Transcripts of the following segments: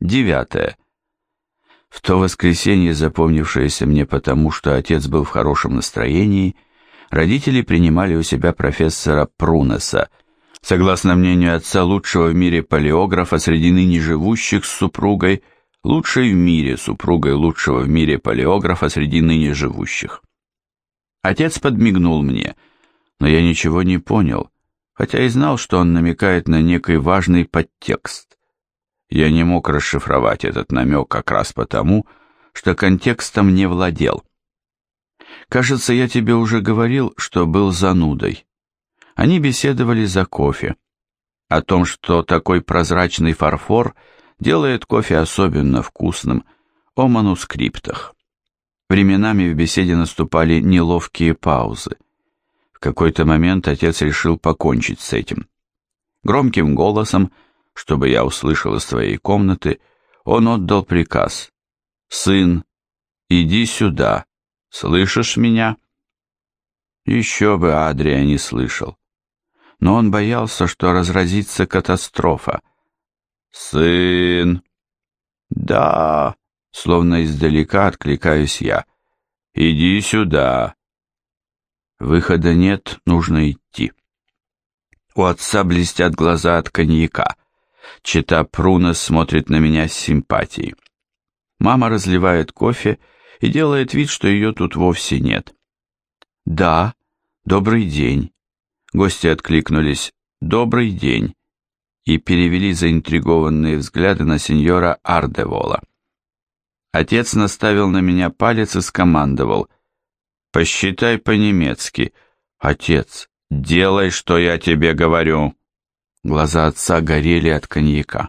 Девятое. В то воскресенье, запомнившееся мне потому, что отец был в хорошем настроении, родители принимали у себя профессора Прунеса, согласно мнению отца лучшего в мире палеографа среди ныне живущих с супругой, лучшей в мире супругой лучшего в мире палеографа среди ныне живущих. Отец подмигнул мне, но я ничего не понял, хотя и знал, что он намекает на некий важный подтекст. Я не мог расшифровать этот намек как раз потому, что контекстом не владел. Кажется, я тебе уже говорил, что был занудой. Они беседовали за кофе. О том, что такой прозрачный фарфор делает кофе особенно вкусным, о манускриптах. Временами в беседе наступали неловкие паузы. В какой-то момент отец решил покончить с этим. Громким голосом, чтобы я услышал из своей комнаты, он отдал приказ. «Сын, иди сюда. Слышишь меня?» Еще бы Адрия не слышал. Но он боялся, что разразится катастрофа. «Сын!» «Да!» Словно издалека откликаюсь я. «Иди сюда!» Выхода нет, нужно идти. У отца блестят глаза от коньяка. Чита Пруна смотрит на меня с симпатией. Мама разливает кофе и делает вид, что ее тут вовсе нет. «Да, добрый день». Гости откликнулись «Добрый день» и перевели заинтригованные взгляды на сеньора Ардевола. Отец наставил на меня палец и скомандовал. «Посчитай по-немецки. Отец, делай, что я тебе говорю». Глаза отца горели от коньяка.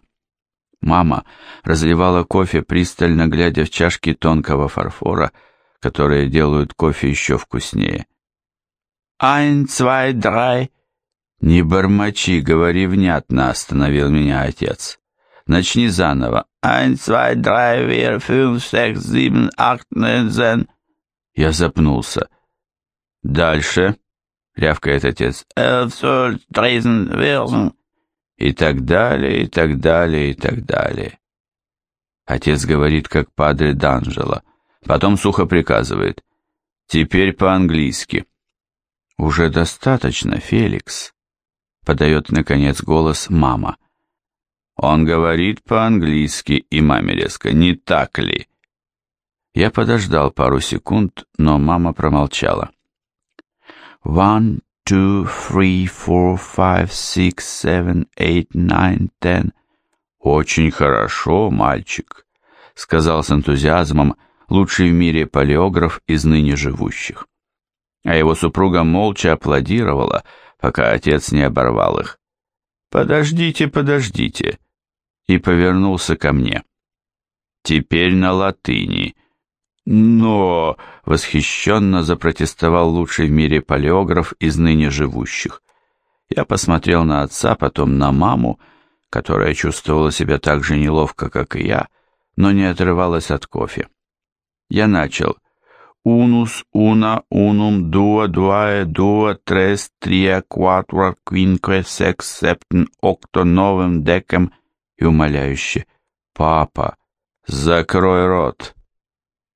Мама разливала кофе, пристально глядя в чашки тонкого фарфора, которые делают кофе еще вкуснее. «Ein, zwei, drei...» «Не бормочи, говори внятно», — остановил меня отец. «Начни заново. Eins, zwei, drei, vier, fünf, sechs, sieben, acht, neun, zehn. Я запнулся. Дальше, рявкает отец. Elf, zwölf, dreizehn. И так далее, и так далее, и так далее. Отец говорит, как падре Данжела. Потом сухо приказывает. Теперь по-английски. Уже достаточно, Феликс. Подает, наконец, голос мама. Он говорит по-английски, и маме резко, не так ли? Я подождал пару секунд, но мама промолчала. One, two, three, four, five, six, seven, eight, nine, ten. Очень хорошо, мальчик, сказал с энтузиазмом лучший в мире палеограф из ныне живущих. А его супруга молча аплодировала, пока отец не оборвал их. «Подождите, подождите», и повернулся ко мне. «Теперь на латыни». «Но!» — восхищенно запротестовал лучший в мире палеограф из ныне живущих. Я посмотрел на отца, потом на маму, которая чувствовала себя так же неловко, как и я, но не отрывалась от кофе. Я начал. «Унус, уна, унум, дуа, дуае, дуа, трес, трия, кватра, квинque, секс, септен, окто, новым, декем, и умоляюще «Папа, закрой рот!»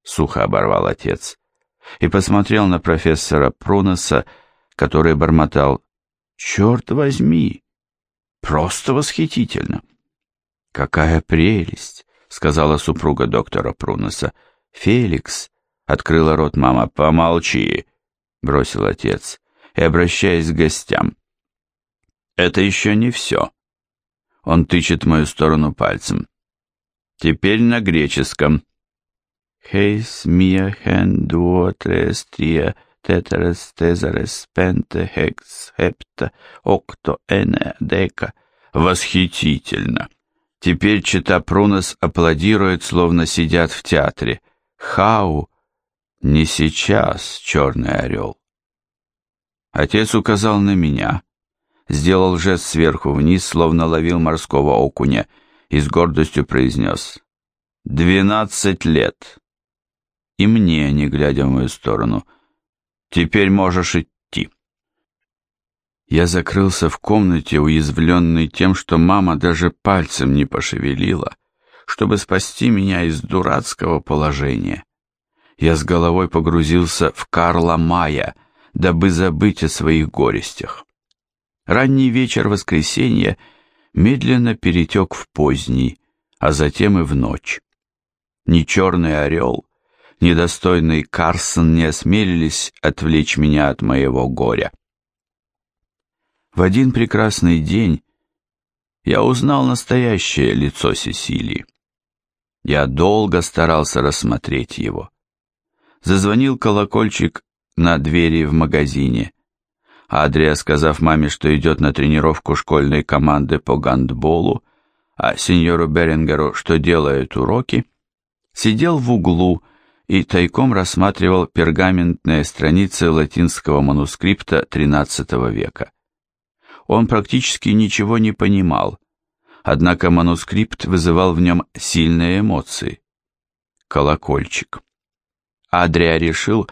Сухо оборвал отец и посмотрел на профессора Прунеса, который бормотал «Черт возьми! Просто восхитительно!» «Какая прелесть!» — сказала супруга доктора Прунеса. «Феликс!» — открыла рот мама. «Помолчи!» — бросил отец и, обращаясь к гостям. «Это еще не все!» Он тычет в мою сторону пальцем. Теперь на греческом. Хейс мия хен дуо трес трия тетерес тезарес пенте хекс хепта окто эне дека. Восхитительно. Теперь чита Прунос аплодирует, словно сидят в театре. Хау! Не сейчас, черный орел. Отец указал на меня сделал жест сверху вниз, словно ловил морского окуня, и с гордостью произнес «Двенадцать лет!» И мне, не глядя в мою сторону, «Теперь можешь идти». Я закрылся в комнате, уязвленный тем, что мама даже пальцем не пошевелила, чтобы спасти меня из дурацкого положения. Я с головой погрузился в Карла Мая, дабы забыть о своих горестях. Ранний вечер воскресенья медленно перетек в поздний, а затем и в ночь. Ни черный орел, ни достойный Карсон не осмелились отвлечь меня от моего горя. В один прекрасный день я узнал настоящее лицо Сесилии. Я долго старался рассмотреть его. Зазвонил колокольчик на двери в магазине. Адрия, сказав маме, что идет на тренировку школьной команды по гандболу, а сеньору Берингеру, что делает уроки, сидел в углу и тайком рассматривал пергаментные страницы латинского манускрипта XIII века. Он практически ничего не понимал, однако манускрипт вызывал в нем сильные эмоции. Колокольчик. Адрия решил,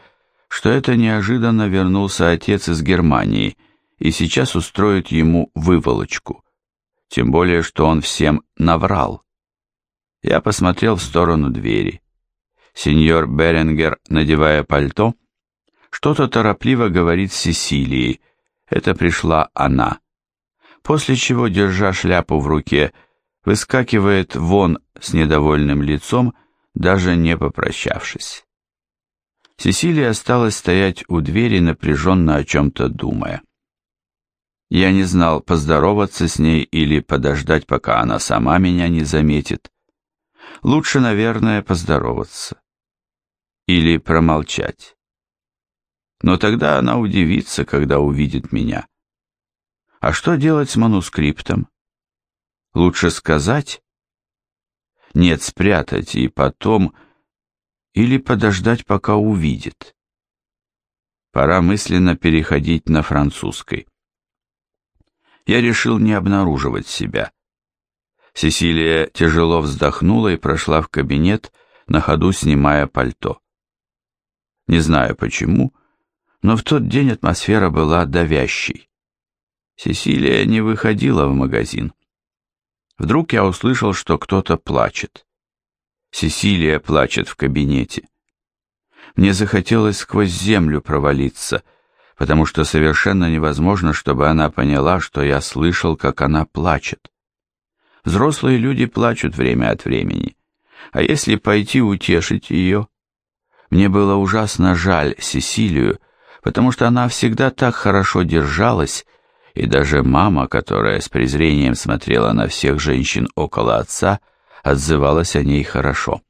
что это неожиданно вернулся отец из Германии и сейчас устроит ему выволочку. Тем более, что он всем наврал. Я посмотрел в сторону двери. Сеньор Беренгер, надевая пальто, что-то торопливо говорит Сесилии. Это пришла она. После чего, держа шляпу в руке, выскакивает вон с недовольным лицом, даже не попрощавшись. Сесилия осталась стоять у двери, напряженно о чем-то думая. Я не знал, поздороваться с ней или подождать, пока она сама меня не заметит. Лучше, наверное, поздороваться. Или промолчать. Но тогда она удивится, когда увидит меня. А что делать с манускриптом? Лучше сказать? Нет, спрятать и потом или подождать, пока увидит. Пора мысленно переходить на французской. Я решил не обнаруживать себя. Сесилия тяжело вздохнула и прошла в кабинет, на ходу снимая пальто. Не знаю почему, но в тот день атмосфера была давящей. Сесилия не выходила в магазин. Вдруг я услышал, что кто-то плачет. Сесилия плачет в кабинете. Мне захотелось сквозь землю провалиться, потому что совершенно невозможно, чтобы она поняла, что я слышал, как она плачет. Взрослые люди плачут время от времени, а если пойти утешить ее? Мне было ужасно жаль Сесилию, потому что она всегда так хорошо держалась, и даже мама, которая с презрением смотрела на всех женщин около отца, отзывалась о ней хорошо.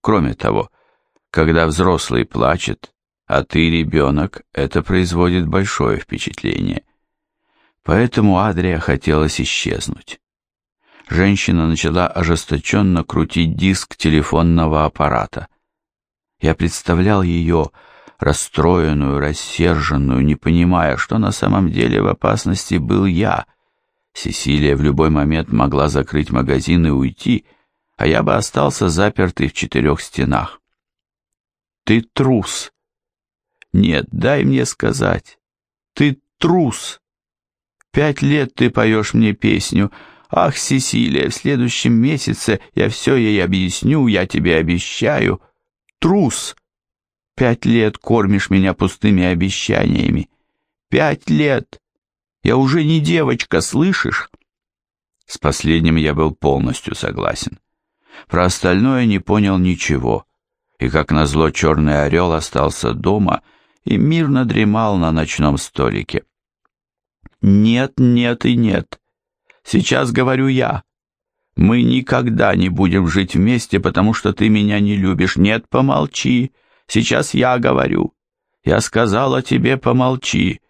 Кроме того, когда взрослый плачет, а ты ребенок, это производит большое впечатление. Поэтому Адрия хотелось исчезнуть. Женщина начала ожесточенно крутить диск телефонного аппарата. Я представлял ее, расстроенную, рассерженную, не понимая, что на самом деле в опасности был я — Сесилия в любой момент могла закрыть магазин и уйти, а я бы остался запертый в четырех стенах. Ты трус. Нет, дай мне сказать. Ты трус. Пять лет ты поешь мне песню. Ах, Сесилия, в следующем месяце я все ей объясню, я тебе обещаю. Трус. Пять лет кормишь меня пустыми обещаниями. Пять лет. Я уже не девочка, слышишь? С последним я был полностью согласен. Про остальное не понял ничего, и как назло черный орел остался дома и мирно дремал на ночном столике. Нет, нет и нет. Сейчас говорю я. Мы никогда не будем жить вместе, потому что ты меня не любишь. Нет, помолчи. Сейчас я говорю. Я сказала тебе помолчи.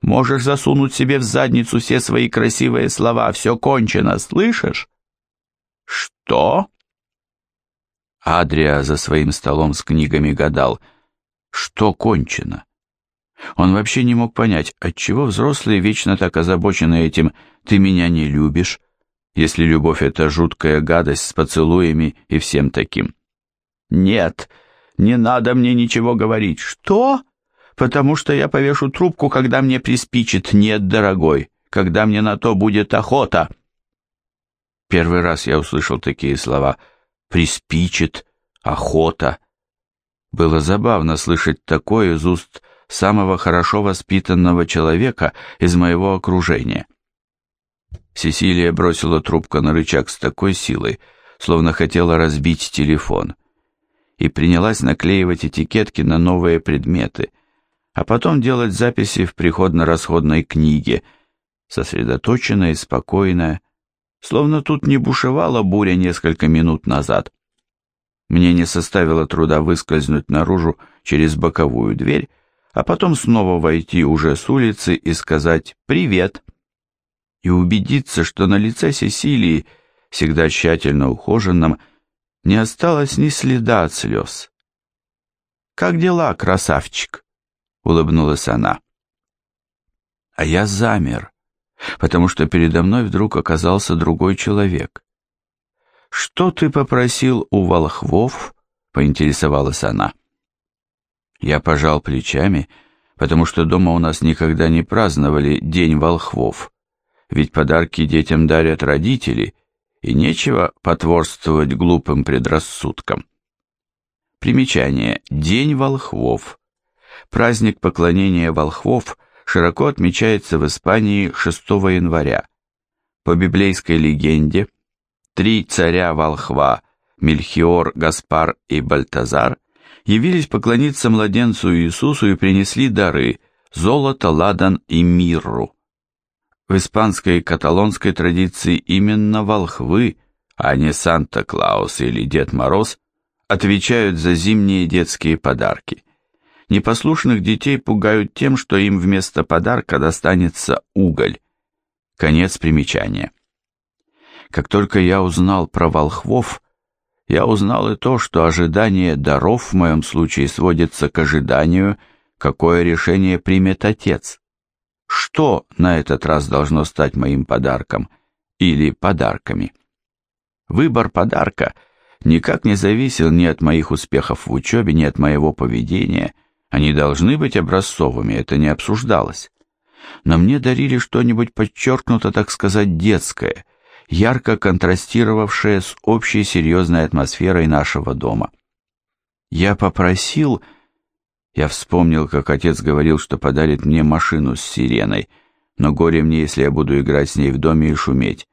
Можешь засунуть себе в задницу все свои красивые слова. Все кончено, слышишь? Что? Адрия за своим столом с книгами гадал. Что кончено? Он вообще не мог понять, отчего взрослые вечно так озабочены этим «ты меня не любишь», если любовь — это жуткая гадость с поцелуями и всем таким. «Нет, не надо мне ничего говорить». «Что?» потому что я повешу трубку, когда мне приспичит. Нет, дорогой, когда мне на то будет охота. Первый раз я услышал такие слова приспичит, охота. Было забавно слышать такое из уст самого хорошо воспитанного человека из моего окружения. Сесилия бросила трубку на рычаг с такой силой, словно хотела разбить телефон, и принялась наклеивать этикетки на новые предметы, а потом делать записи в приходно-расходной книге, сосредоточенная и спокойная, словно тут не бушевала буря несколько минут назад. Мне не составило труда выскользнуть наружу через боковую дверь, а потом снова войти уже с улицы и сказать «Привет!» И убедиться, что на лице Сесилии, всегда тщательно ухоженном, не осталось ни следа от слез. «Как дела, красавчик?» — улыбнулась она. А я замер, потому что передо мной вдруг оказался другой человек. «Что ты попросил у волхвов?» — поинтересовалась она. Я пожал плечами, потому что дома у нас никогда не праздновали День волхвов, ведь подарки детям дарят родители, и нечего потворствовать глупым предрассудкам. Примечание. День волхвов. Праздник поклонения волхвов широко отмечается в Испании 6 января. По библейской легенде, три царя-волхва Мельхиор, Гаспар и Бальтазар явились поклониться младенцу Иисусу и принесли дары – золото, ладан и мирру. В испанской и каталонской традиции именно волхвы, а не Санта-Клаус или Дед Мороз, отвечают за зимние детские подарки. Непослушных детей пугают тем, что им вместо подарка достанется уголь. Конец примечания. Как только я узнал про волхвов, я узнал и то, что ожидание даров в моем случае сводится к ожиданию, какое решение примет отец. Что на этот раз должно стать моим подарком или подарками? Выбор подарка никак не зависел ни от моих успехов в учебе, ни от моего поведения. Они должны быть образцовыми, это не обсуждалось. Но мне дарили что-нибудь подчеркнуто, так сказать, детское, ярко контрастировавшее с общей серьезной атмосферой нашего дома. Я попросил... Я вспомнил, как отец говорил, что подарит мне машину с сиреной, но горе мне, если я буду играть с ней в доме и шуметь.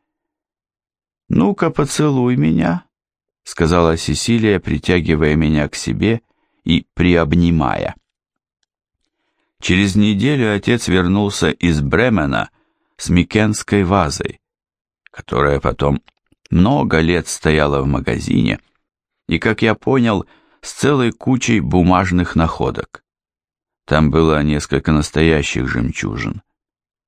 «Ну-ка, поцелуй меня», — сказала Сесилия, притягивая меня к себе и приобнимая. Через неделю отец вернулся из Бремена с Микенской вазой, которая потом много лет стояла в магазине, и, как я понял, с целой кучей бумажных находок. Там было несколько настоящих жемчужин.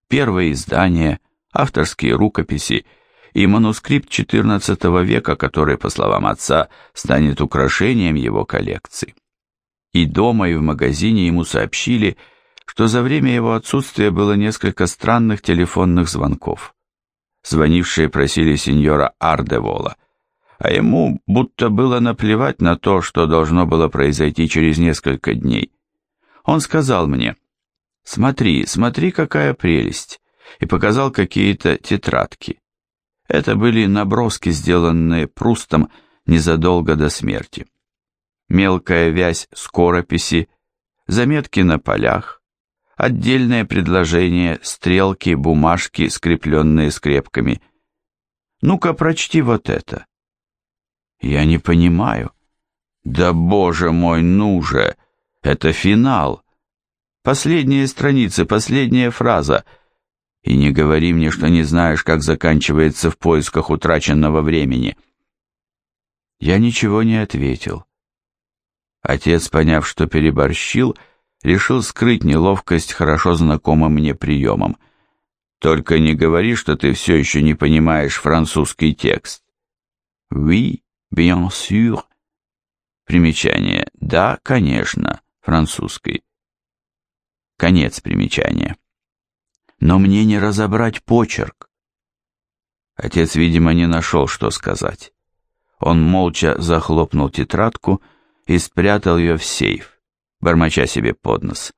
Первые издания, авторские рукописи и манускрипт XIV века, который, по словам отца, станет украшением его коллекции. И дома, и в магазине ему сообщили, что за время его отсутствия было несколько странных телефонных звонков. Звонившие просили сеньора Ардевола, а ему будто было наплевать на то, что должно было произойти через несколько дней. Он сказал мне, «Смотри, смотри, какая прелесть!» и показал какие-то тетрадки. Это были наброски, сделанные Прустом незадолго до смерти. Мелкая вязь скорописи, заметки на полях, отдельные предложения, стрелки, бумажки, скрепленные скрепками. Ну-ка, прочти вот это. Я не понимаю. Да боже мой, ну же! Это финал. Последняя страница, последняя фраза. И не говори мне, что не знаешь, как заканчивается в поисках утраченного времени. Я ничего не ответил. Отец, поняв, что переборщил, решил скрыть неловкость хорошо знакомым мне приемом. Только не говори, что ты все еще не понимаешь французский текст. Oui, bien sûr. Примечание. Да, конечно, французский. Конец примечания. Но мне не разобрать почерк. Отец, видимо, не нашел, что сказать. Он молча захлопнул тетрадку и спрятал ее в сейф бормоча себе под нос.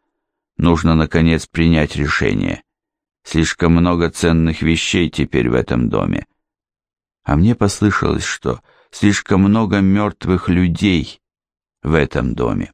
Нужно, наконец, принять решение. Слишком много ценных вещей теперь в этом доме. А мне послышалось, что слишком много мертвых людей в этом доме.